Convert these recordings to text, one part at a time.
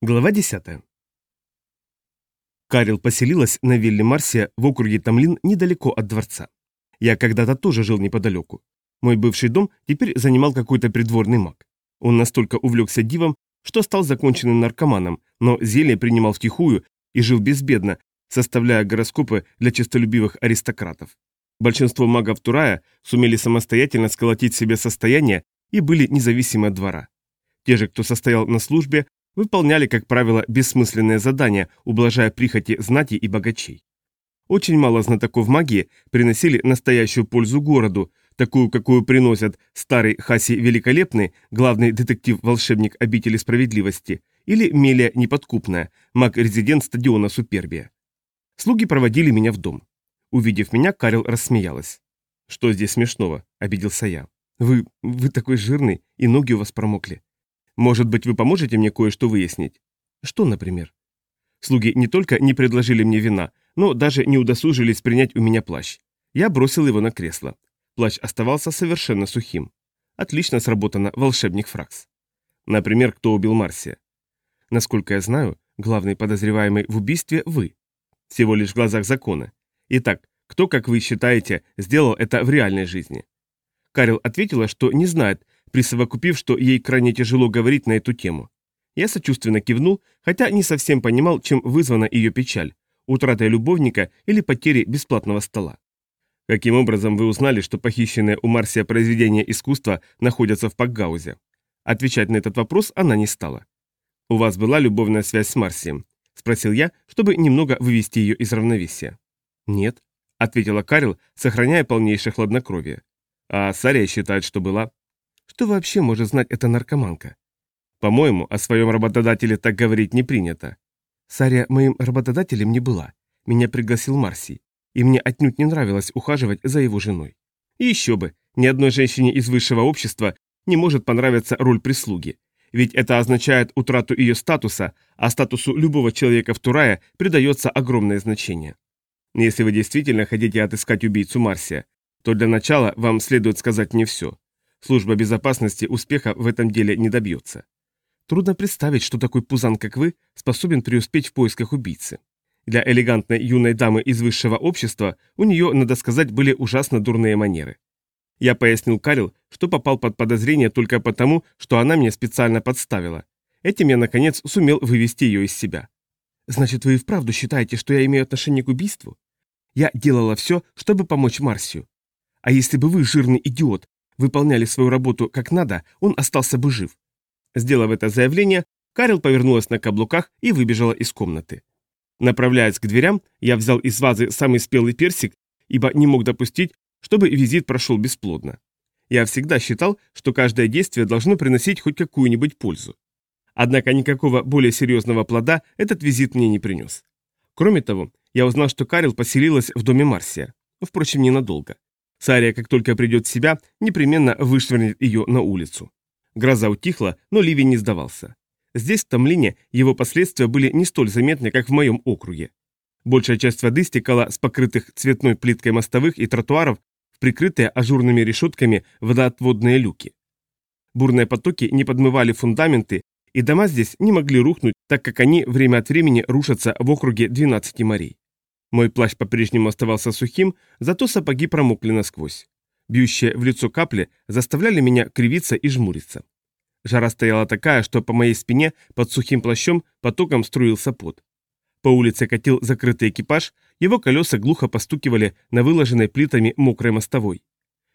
Глава 10. Карел поселилась на вилле Марсия в округе Тамлин недалеко от дворца. Я когда-то тоже жил неподалеку. Мой бывший дом теперь занимал какой-то придворный маг. Он настолько увлекся дивом, что стал законченным наркоманом, но зелье принимал втихую и жил безбедно, составляя гороскопы для честолюбивых аристократов. Большинство магов Турая сумели самостоятельно сколотить себе состояние и были независимы от двора. Те же, кто состоял на службе, выполняли, как правило, бессмысленные задания, ублажая прихоти знати и богачей. Очень мало знатоков магии приносили настоящую пользу городу, такую, какую приносят старый Хаси Великолепный, главный детектив-волшебник обители справедливости, или Мелия Неподкупная, маг-резидент стадиона Супербия. Слуги проводили меня в дом. Увидев меня, Карел рассмеялась. «Что здесь смешного?» – обиделся я. «Вы... вы такой жирный, и ноги у вас промокли. Может быть, вы поможете мне кое-что выяснить? Что, например? Слуги не только не предложили мне вина, но даже не удосужились принять у меня плащ. Я бросил его на кресло. Плащ оставался совершенно сухим. Отлично сработано, волшебник Фракс. Например, кто убил Марсия? Насколько я знаю, главный подозреваемый в убийстве вы. Всего лишь в глазах закона. Итак, кто, как вы считаете, сделал это в реальной жизни? Карел ответила, что не знает, присовокупив, что ей крайне тяжело говорить на эту тему. Я сочувственно кивнул, хотя не совсем понимал, чем вызвана ее печаль – утратой любовника или потерей бесплатного стола. Каким образом вы узнали, что похищенные у Марсия произведения искусства находятся в Пакгаузе? Отвечать на этот вопрос она не стала. «У вас была любовная связь с Марсием?» – спросил я, чтобы немного вывести ее из равновесия. «Нет», – ответила Карел, сохраняя полнейшее хладнокровие. «А Сария считает, что была?» Что вообще может знать эта наркоманка? По-моему, о своем работодателе так говорить не принято. Сария моим работодателем не была. Меня пригласил Марсий. И мне отнюдь не нравилось ухаживать за его женой. И еще бы, ни одной женщине из высшего общества не может понравиться роль прислуги. Ведь это означает утрату ее статуса, а статусу любого человека в Турае придается огромное значение. Если вы действительно хотите отыскать убийцу Марсия, то для начала вам следует сказать мне все. Служба безопасности успеха в этом деле не добьется. Трудно представить, что такой пузан, как вы, способен преуспеть в поисках убийцы. Для элегантной юной дамы из высшего общества у нее, надо сказать, были ужасно дурные манеры. Я пояснил Карил, что попал под подозрение только потому, что она меня специально подставила. Этим я, наконец, сумел вывести ее из себя. «Значит, вы и вправду считаете, что я имею отношение к убийству? Я делала все, чтобы помочь Марсию. А если бы вы, жирный идиот, выполняли свою работу как надо, он остался бы жив. Сделав это заявление, Карел повернулась на каблуках и выбежала из комнаты. Направляясь к дверям, я взял из вазы самый спелый персик, ибо не мог допустить, чтобы визит прошел бесплодно. Я всегда считал, что каждое действие должно приносить хоть какую-нибудь пользу. Однако никакого более серьезного плода этот визит мне не принес. Кроме того, я узнал, что Карел поселилась в доме Марсия. Впрочем, ненадолго. Сария, как только придет в себя, непременно вышвырнет ее на улицу. Гроза утихла, но ливень не сдавался. Здесь, в Тамлине, его последствия были не столь заметны, как в моем округе. Большая часть воды стекала с покрытых цветной плиткой мостовых и тротуаров в прикрытые ажурными решетками водоотводные люки. Бурные потоки не подмывали фундаменты, и дома здесь не могли рухнуть, так как они время от времени рушатся в округе 12 морей. Мой плащ по-прежнему оставался сухим, зато сапоги промокли насквозь. Бьющие в лицо капли заставляли меня кривиться и жмуриться. Жара стояла такая, что по моей спине под сухим плащом потоком струился пот. По улице катил закрытый экипаж, его колеса глухо постукивали на выложенной плитами мокрой мостовой.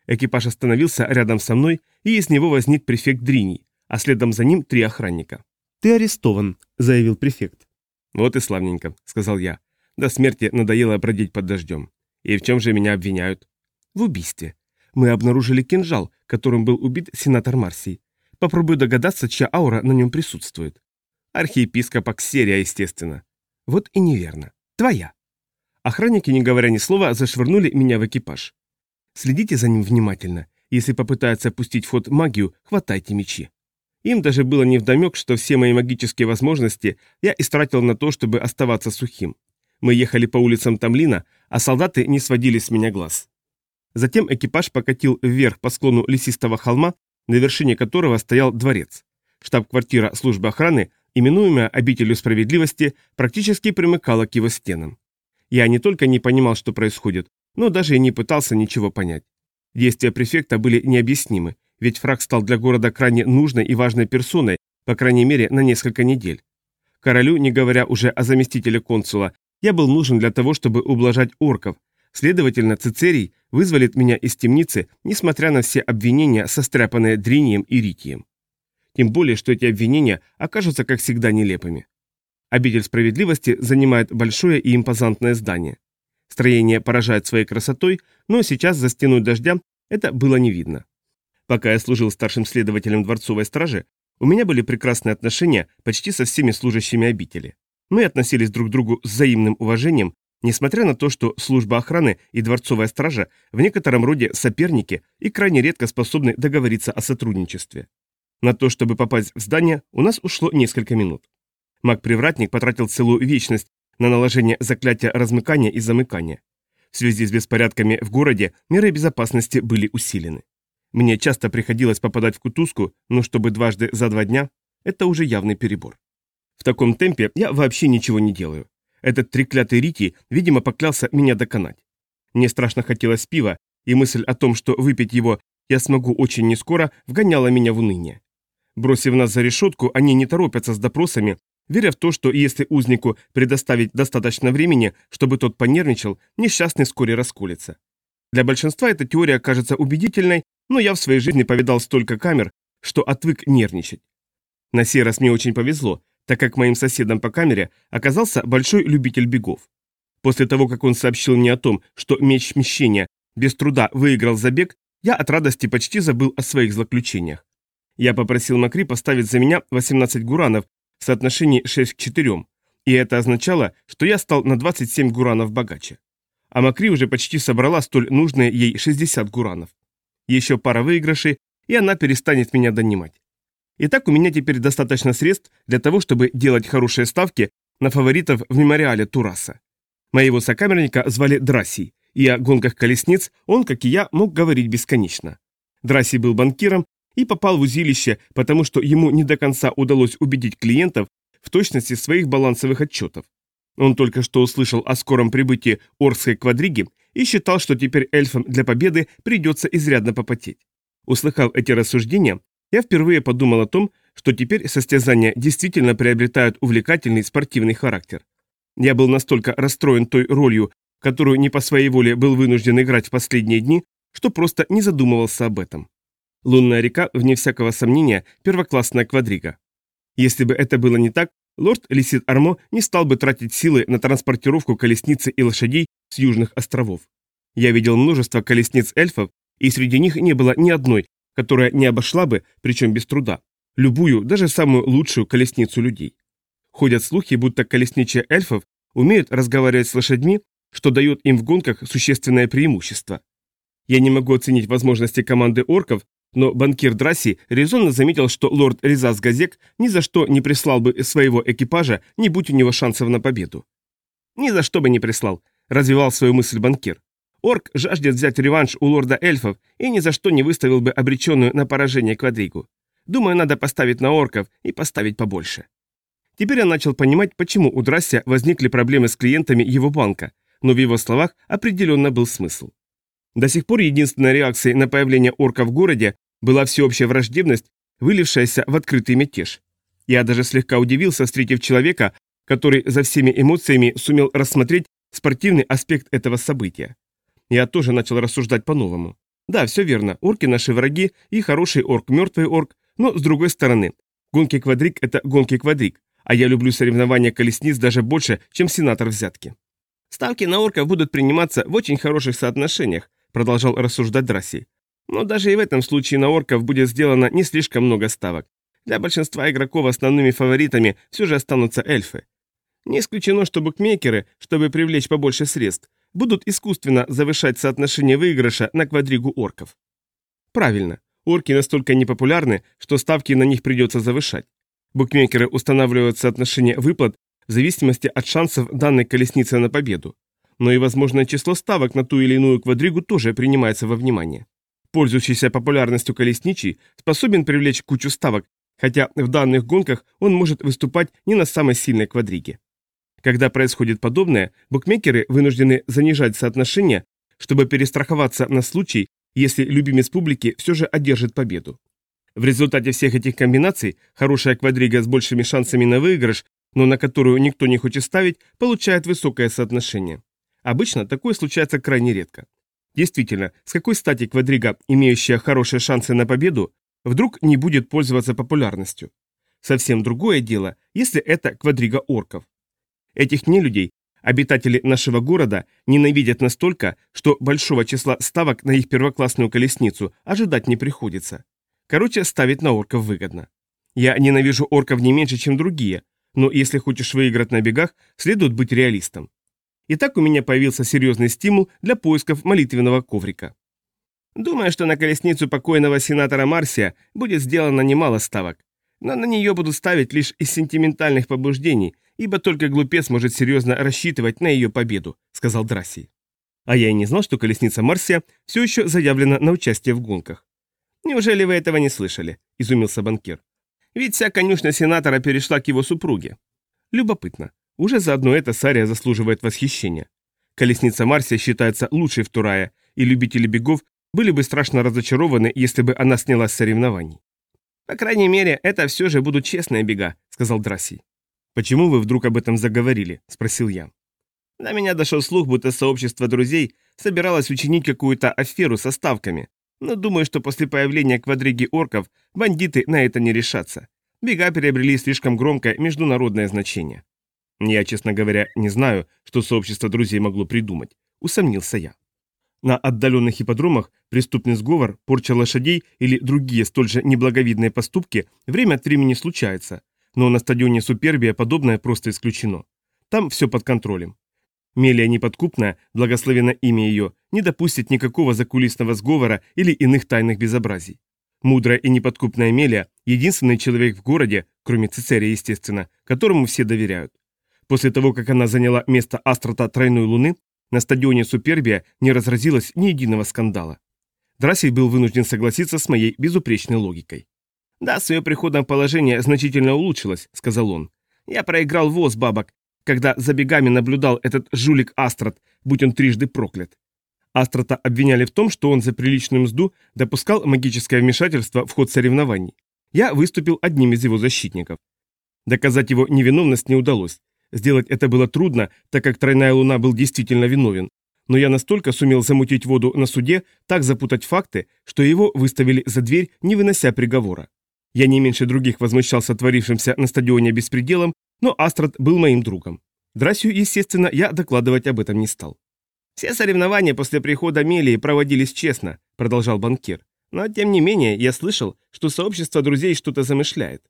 Экипаж остановился рядом со мной, и из него возник префект Дриний, а следом за ним три охранника. «Ты арестован», — заявил префект. «Вот и славненько», — сказал я. До смерти надоело бродить под дождем. И в чем же меня обвиняют? В убийстве. Мы обнаружили кинжал, которым был убит сенатор Марсий. Попробую догадаться, чья аура на нем присутствует. Архиепископ Аксерия, естественно. Вот и неверно. Твоя. Охранники, не говоря ни слова, зашвырнули меня в экипаж. Следите за ним внимательно. Если попытается пустить в ход магию, хватайте мечи. Им даже было невдомек, что все мои магические возможности я истратил на то, чтобы оставаться сухим. Мы ехали по улицам Тамлина, а солдаты не сводили с меня глаз. Затем экипаж покатил вверх по склону лесистого холма, на вершине которого стоял дворец. Штаб-квартира службы охраны именуемая обителью справедливости, практически примыкала к его стенам. Я не только не понимал, что происходит, но даже и не пытался ничего понять. Действия префекта были необъяснимы, ведь фраг стал для города крайне нужной и важной персоной, по крайней мере, на несколько недель. Королю, не говоря уже о заместителе консула, я был нужен для того, чтобы ублажать орков, следовательно, Цицерий вызволит меня из темницы, несмотря на все обвинения, состряпанные Дринием и Ритием. Тем более, что эти обвинения окажутся, как всегда, нелепыми. Обитель справедливости занимает большое и импозантное здание. Строение поражает своей красотой, но сейчас за стеной дождя это было не видно. Пока я служил старшим следователем дворцовой стражи, у меня были прекрасные отношения почти со всеми служащими обители. Мы относились друг к другу с взаимным уважением, несмотря на то, что служба охраны и дворцовая стража в некотором роде соперники и крайне редко способны договориться о сотрудничестве. На то, чтобы попасть в здание, у нас ушло несколько минут. Маг-привратник потратил целую вечность на наложение заклятия размыкания и замыкания. В связи с беспорядками в городе меры безопасности были усилены. Мне часто приходилось попадать в кутузку, но чтобы дважды за два дня – это уже явный перебор. В таком темпе я вообще ничего не делаю. Этот треклятый Рити, видимо, поклялся меня доконать. Мне страшно хотелось пива, и мысль о том, что выпить его я смогу очень нескоро, вгоняла меня в уныние. Бросив нас за решетку, они не торопятся с допросами, веря в то, что если узнику предоставить достаточно времени, чтобы тот понервничал, несчастный вскоре расколется. Для большинства эта теория кажется убедительной, но я в своей жизни повидал столько камер, что отвык нервничать. На сей раз мне очень повезло, так как моим соседом по камере оказался большой любитель бегов. После того, как он сообщил мне о том, что меч смещения без труда выиграл забег, я от радости почти забыл о своих злоключениях. Я попросил Макри поставить за меня 18 гуранов в соотношении 6 к 4, и это означало, что я стал на 27 гуранов богаче. А Макри уже почти собрала столь нужные ей 60 гуранов. Еще пара выигрышей, и она перестанет меня донимать. Итак, у меня теперь достаточно средств для того, чтобы делать хорошие ставки на фаворитов в мемориале Тураса. Моего сокамерника звали Драсий, и о гонках колесниц он, как и я, мог говорить бесконечно. Драсий был банкиром и попал в узилище, потому что ему не до конца удалось убедить клиентов в точности своих балансовых отчетов. Он только что услышал о скором прибытии Орской квадриги и считал, что теперь эльфам для победы придется изрядно попотеть. Услыхав эти рассуждения, я впервые подумал о том, что теперь состязания действительно приобретают увлекательный спортивный характер. Я был настолько расстроен той ролью, которую не по своей воле был вынужден играть в последние дни, что просто не задумывался об этом. Лунная река, вне всякого сомнения, первоклассная квадрига. Если бы это было не так, лорд Лисит Армо не стал бы тратить силы на транспортировку колесницы и лошадей с южных островов. Я видел множество колесниц эльфов, и среди них не было ни одной, которая не обошла бы, причем без труда, любую, даже самую лучшую колесницу людей. Ходят слухи, будто колесничие эльфов умеют разговаривать с лошадьми, что дает им в гонках существенное преимущество. Я не могу оценить возможности команды орков, но банкир Драси резонно заметил, что лорд Резас Газек ни за что не прислал бы своего экипажа, не будь у него шансов на победу. «Ни за что бы не прислал», – развивал свою мысль банкир. «Орк жаждет взять реванш у лорда эльфов и ни за что не выставил бы обреченную на поражение квадригу. Думаю, надо поставить на орков и поставить побольше». Теперь я начал понимать, почему у Драсси возникли проблемы с клиентами его банка, но в его словах определенно был смысл. До сих пор единственной реакцией на появление орка в городе была всеобщая враждебность, вылившаяся в открытый мятеж. Я даже слегка удивился, встретив человека, который за всеми эмоциями сумел рассмотреть спортивный аспект этого события. Я тоже начал рассуждать по-новому. Да, все верно, орки наши враги, и хороший орк, мертвый орк, но с другой стороны, гонки квадрик – это гонки квадрик, а я люблю соревнования колесниц даже больше, чем сенатор взятки. Ставки на орков будут приниматься в очень хороших соотношениях, продолжал рассуждать Драси. Но даже и в этом случае на орков будет сделано не слишком много ставок. Для большинства игроков основными фаворитами все же останутся эльфы. Не исключено, что букмекеры, чтобы привлечь побольше средств, будут искусственно завышать соотношение выигрыша на квадригу орков. Правильно, орки настолько непопулярны, что ставки на них придется завышать. Букмекеры устанавливают соотношение выплат в зависимости от шансов данной колесницы на победу. Но и возможное число ставок на ту или иную квадригу тоже принимается во внимание. Пользующийся популярностью колесничий способен привлечь кучу ставок, хотя в данных гонках он может выступать не на самой сильной квадриге. Когда происходит подобное, букмекеры вынуждены занижать соотношение, чтобы перестраховаться на случай, если любимец публики все же одержит победу. В результате всех этих комбинаций хорошая квадрига с большими шансами на выигрыш, но на которую никто не хочет ставить, получает высокое соотношение. Обычно такое случается крайне редко. Действительно, с какой стати квадрига, имеющая хорошие шансы на победу, вдруг не будет пользоваться популярностью? Совсем другое дело, если это квадрига орков. Этих нелюдей обитатели нашего города ненавидят настолько, что большого числа ставок на их первоклассную колесницу ожидать не приходится. Короче, ставить на орков выгодно. Я ненавижу орков не меньше, чем другие, но если хочешь выиграть на бегах, следует быть реалистом. И так у меня появился серьезный стимул для поисков молитвенного коврика. Думаю, что на колесницу покойного сенатора Марсия будет сделано немало ставок, но на нее будут ставить лишь из сентиментальных побуждений, ибо только глупец может серьезно рассчитывать на ее победу», — сказал Драсси. А я и не знал, что колесница Марсия все еще заявлена на участие в гонках. «Неужели вы этого не слышали?» – изумился банкир. «Ведь вся конюшня сенатора перешла к его супруге». Любопытно. Уже заодно это Сария заслуживает восхищения. Колесница Марсия считается лучшей в Турае, и любители бегов были бы страшно разочарованы, если бы она снялась с соревнований. «По крайней мере, это все же будут честные бега», — сказал Драсси. «Почему вы вдруг об этом заговорили?» — спросил я. До меня дошел слух, будто сообщество друзей собиралось учинить какую-то аферу со ставками, но думаю, что после появления квадриги орков бандиты на это не решатся. Бега приобрели слишком громкое международное значение. Я, честно говоря, не знаю, что сообщество друзей могло придумать. Усомнился я. На отдаленных ипподромах преступный сговор, порча лошадей или другие столь же неблаговидные поступки время от времени случаются, но на стадионе Супербия подобное просто исключено. Там все под контролем. Мелия неподкупная, благословенно имя ее, не допустит никакого закулисного сговора или иных тайных безобразий. Мудрая и неподкупная Мелия – единственный человек в городе, кроме Цицерия, естественно, которому все доверяют. После того, как она заняла место Астрота Тройной Луны, на стадионе Супербия не разразилось ни единого скандала. Драссель был вынужден согласиться с моей безупречной логикой. «Да, с ее приходом положение значительно улучшилось», — сказал он. «Я проиграл воз бабок, когда за бегами наблюдал этот жулик Астрот, будь он трижды проклят. Астрота обвиняли в том, что он за приличную мзду допускал магическое вмешательство в ход соревнований. Я выступил одним из его защитников. Доказать его невиновность не удалось, Сделать это было трудно, так как тройная луна был действительно виновен. Но я настолько сумел замутить воду на суде, так запутать факты, что его выставили за дверь, не вынося приговора. Я не меньше других возмущался творившимся на стадионе беспределом, но Астрад был моим другом. Драсью, естественно, я докладывать об этом не стал. «Все соревнования после прихода Мелии проводились честно», — продолжал банкир. «Но, тем не менее, я слышал, что сообщество друзей что-то замышляет.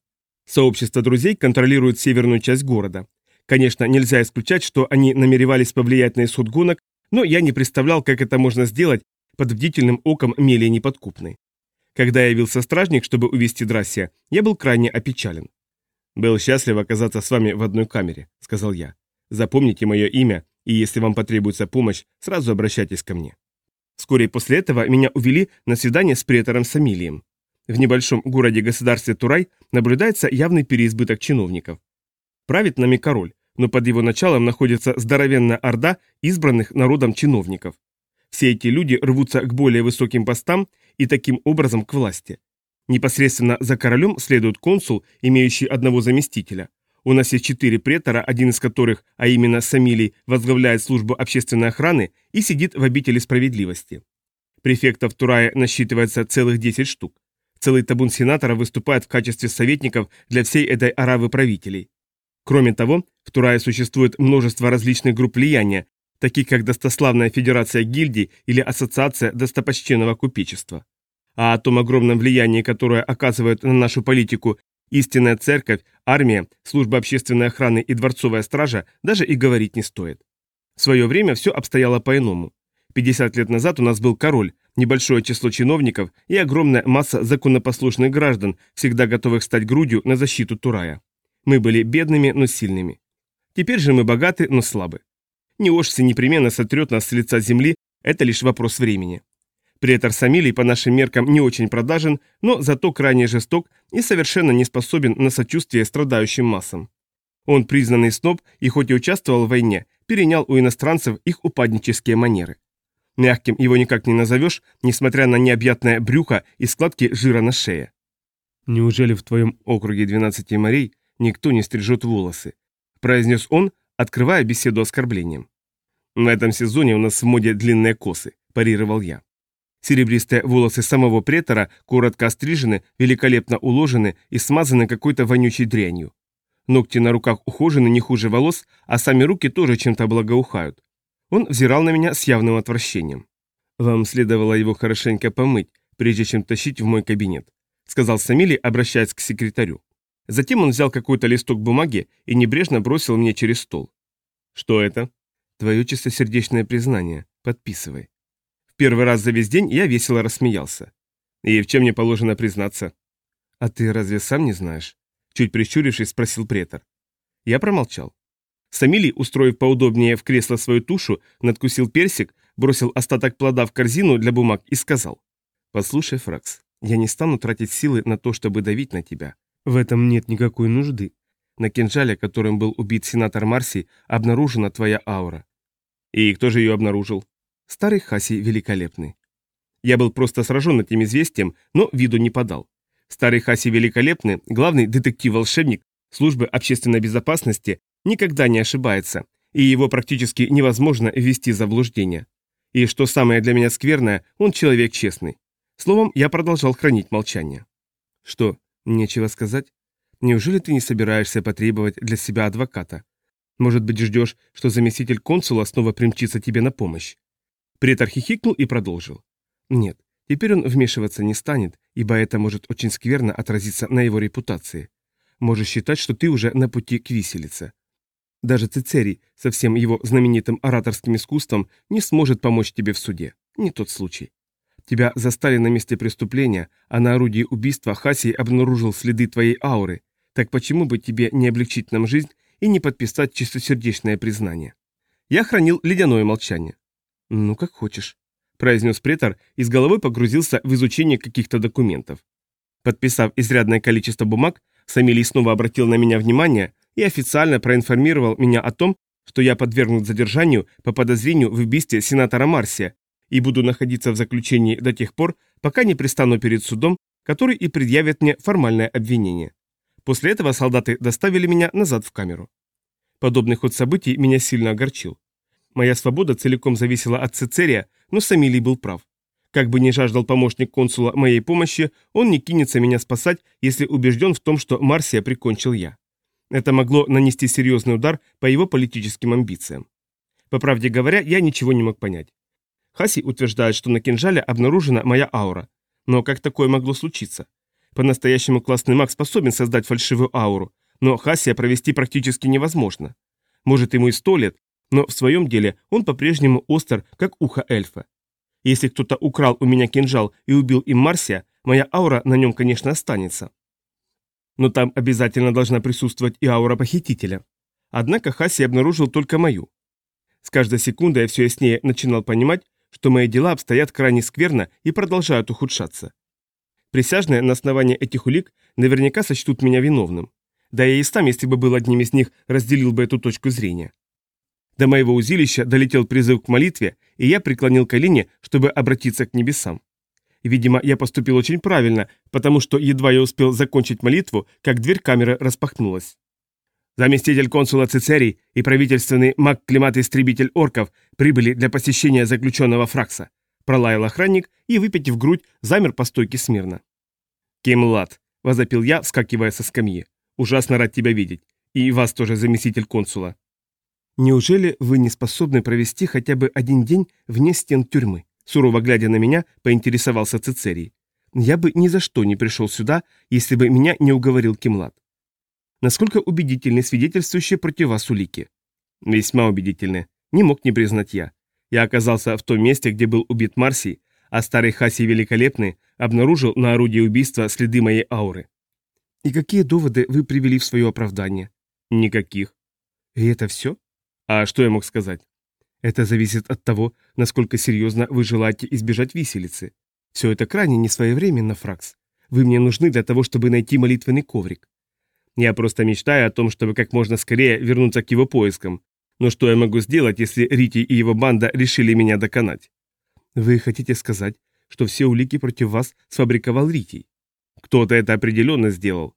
Сообщество друзей контролирует северную часть города. Конечно, нельзя исключать, что они намеревались повлиять на исход гонок, но я не представлял, как это можно сделать под бдительным оком Мелии Неподкупной. Когда явился стражник, чтобы увести Драссия, я был крайне опечален. «Был счастлив оказаться с вами в одной камере», — сказал я. «Запомните мое имя, и если вам потребуется помощь, сразу обращайтесь ко мне». Вскоре после этого меня увели на свидание с претором Самилием. В небольшом городе-государстве Турай наблюдается явный переизбыток чиновников. Правит нами король, но под его началом находится здоровенная орда избранных народом чиновников. Все эти люди рвутся к более высоким постам и таким образом к власти. Непосредственно за королем следует консул, имеющий одного заместителя. У нас есть четыре претора, один из которых, а именно Самилий, возглавляет службу общественной охраны и сидит в обители справедливости. Префектов Турая насчитывается целых 10 штук. Целый табун сенаторов выступает в качестве советников для всей этой аравы правителей. Кроме того, в Турае существует множество различных групп влияния, таких как Достославная Федерация Гильдий или Ассоциация Достопочтенного Купечества. А о том огромном влиянии, которое оказывает на нашу политику истинная церковь, армия, служба общественной охраны и дворцовая стража, даже и говорить не стоит. В свое время все обстояло по-иному. 50 лет назад у нас был король, небольшое число чиновников и огромная масса законопослушных граждан, всегда готовых стать грудью на защиту Турая. Мы были бедными, но сильными. Теперь же мы богаты, но слабы. Неошси непременно сотрет нас с лица земли, это лишь вопрос времени. Претор Самилий по нашим меркам не очень продажен, но зато крайне жесток и совершенно не способен на сочувствие страдающим массам. Он признанный сноб и хоть и участвовал в войне, перенял у иностранцев их упаднические манеры. Мягким его никак не назовешь, несмотря на необъятное брюхо и складки жира на шее. «Неужели в твоем округе 12 морей никто не стрижет волосы?» – произнес он, открывая беседу оскорблением. «В этом сезоне у нас в моде длинные косы», – парировал я. Серебристые волосы самого претора, коротко острижены, великолепно уложены и смазаны какой-то вонючей дрянью. Ногти на руках ухожены не хуже волос, а сами руки тоже чем-то благоухают. Он взирал на меня с явным отвращением. «Вам следовало его хорошенько помыть, прежде чем тащить в мой кабинет», сказал Самили, обращаясь к секретарю. Затем он взял какой-то листок бумаги и небрежно бросил мне через стол. «Что это?» «Твое чистосердечное признание. Подписывай». В первый раз за весь день я весело рассмеялся. «И в чем мне положено признаться?» «А ты разве сам не знаешь?» Чуть прищурившись, спросил претор. Я промолчал. Самилий, устроив поудобнее в кресло свою тушу, надкусил персик, бросил остаток плода в корзину для бумаг и сказал. «Послушай, Фракс, я не стану тратить силы на то, чтобы давить на тебя. В этом нет никакой нужды. На кинжале, которым был убит сенатор Марси, обнаружена твоя аура. И кто же ее обнаружил? Старый Хаси Великолепный. Я был просто сражен этим известием, но виду не подал. Старый Хаси Великолепный, главный детектив-волшебник службы общественной безопасности, никогда не ошибается, и его практически невозможно ввести в заблуждение. И что самое для меня скверное, он человек честный. Словом, я продолжал хранить молчание. Что, нечего сказать? Неужели ты не собираешься потребовать для себя адвоката? Может быть, ждешь, что заместитель консула снова примчится тебе на помощь? Претор хихикнул и продолжил. Нет, теперь он вмешиваться не станет, ибо это может очень скверно отразиться на его репутации. Можешь считать, что ты уже на пути к виселице. Даже Цицерий со всем его знаменитым ораторским искусством не сможет помочь тебе в суде. Не тот случай. Тебя застали на месте преступления, а на орудии убийства Хасий обнаружил следы твоей ауры. Так почему бы тебе не облегчить нам жизнь и не подписать чистосердечное признание? Я хранил ледяное молчание. Ну, как хочешь, произнес претор и с головой погрузился в изучение каких-то документов. Подписав изрядное количество бумаг, Самилий снова обратил на меня внимание и официально проинформировал меня о том, что я подвергнут задержанию по подозрению в убийстве сенатора Марсия и буду находиться в заключении до тех пор, пока не пристану перед судом, который и предъявит мне формальное обвинение. После этого солдаты доставили меня назад в камеру. Подобный ход событий меня сильно огорчил. Моя свобода целиком зависела от Цицерия, но Самилий был прав. Как бы ни жаждал помощник консула моей помощи, он не кинется меня спасать, если убежден в том, что Марсия прикончил я. Это могло нанести серьезный удар по его политическим амбициям. По правде говоря, я ничего не мог понять. Хаси утверждает, что на кинжале обнаружена моя аура. Но как такое могло случиться? По-настоящему классный маг способен создать фальшивую ауру, но Хасия провести практически невозможно. Может, ему и сто лет, но в своем деле он по-прежнему остр, как ухо эльфа. Если кто-то украл у меня кинжал и убил им Марсия, моя аура на нем, конечно, останется. Но там обязательно должна присутствовать и аура похитителя. Однако Хаси обнаружил только мою. С каждой секундой я все яснее начинал понимать, что мои дела обстоят крайне скверно и продолжают ухудшаться. Присяжные на основании этих улик наверняка сочтут меня виновным. Да я и сам, если бы был одним из них, разделил бы эту точку зрения. До моего узилища долетел призыв к молитве, и я преклонил колени, чтобы обратиться к небесам. Видимо, я поступил очень правильно, потому что едва я успел закончить молитву, как дверь камеры распахнулась. Заместитель консула Цицерий и правительственный маг-климат-истребитель орков прибыли для посещения заключенного Фракса. Пролаял охранник и, выпитив грудь, замер по стойке смирно. «Кемлад», — возопил я, вскакивая со скамьи. «Ужасно рад тебя видеть. И вас тоже, заместитель консула». «Неужели вы не способны провести хотя бы один день вне стен тюрьмы?» Сурово глядя на меня, поинтересовался Цицерий. «Я бы ни за что не пришел сюда, если бы меня не уговорил Кимлад. Насколько убедительны свидетельствующие против вас улики?» «Весьма убедительны. Не мог не признать я. Я оказался в том месте, где был убит Марсий, а старый Хаси Великолепный обнаружил на орудии убийства следы моей ауры». «И какие доводы вы привели в свое оправдание?» «Никаких». «И это все?» А что я мог сказать? Это зависит от того, насколько серьезно вы желаете избежать виселицы. Все это крайне несвоевременно, Фракс. Вы мне нужны для того, чтобы найти молитвенный коврик. Я просто мечтаю о том, чтобы как можно скорее вернуться к его поискам. Но что я могу сделать, если Рити и его банда решили меня доконать? Вы хотите сказать, что все улики против вас сфабриковал Ритий? Кто-то это определенно сделал.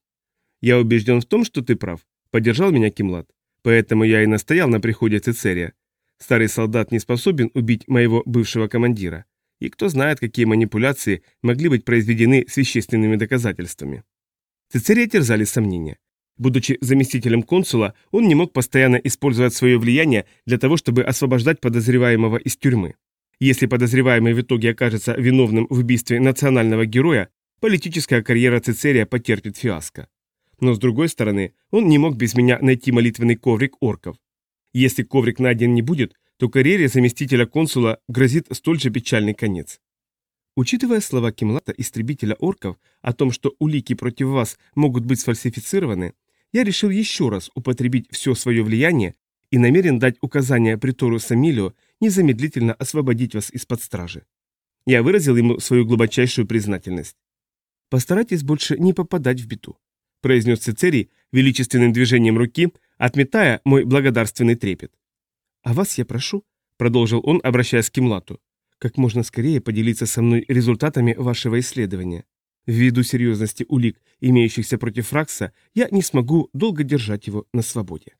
Я убежден в том, что ты прав. Поддержал меня Кимлад. Поэтому я и настоял на приходе Цицерия. Старый солдат не способен убить моего бывшего командира. И кто знает, какие манипуляции могли быть произведены с вещественными доказательствами. Цицерия терзали сомнения. Будучи заместителем консула, он не мог постоянно использовать свое влияние для того, чтобы освобождать подозреваемого из тюрьмы. Если подозреваемый в итоге окажется виновным в убийстве национального героя, политическая карьера Цицерия потерпит фиаско. Но с другой стороны, он не мог без меня найти молитвенный коврик орков. Если коврик найден не будет, то карьере заместителя консула грозит столь же печальный конец. Учитывая слова Кимлата, истребителя орков, о том, что улики против вас могут быть сфальсифицированы, я решил еще раз употребить все свое влияние и намерен дать указание притору Самилио незамедлительно освободить вас из-под стражи. Я выразил ему свою глубочайшую признательность. «Постарайтесь больше не попадать в беду», – произнес Цицерий величественным движением руки, отметая мой благодарственный трепет. «А вас я прошу», — продолжил он, обращаясь к Кимлату, «как можно скорее поделиться со мной результатами вашего исследования. Ввиду серьезности улик, имеющихся против Фракса, я не смогу долго держать его на свободе».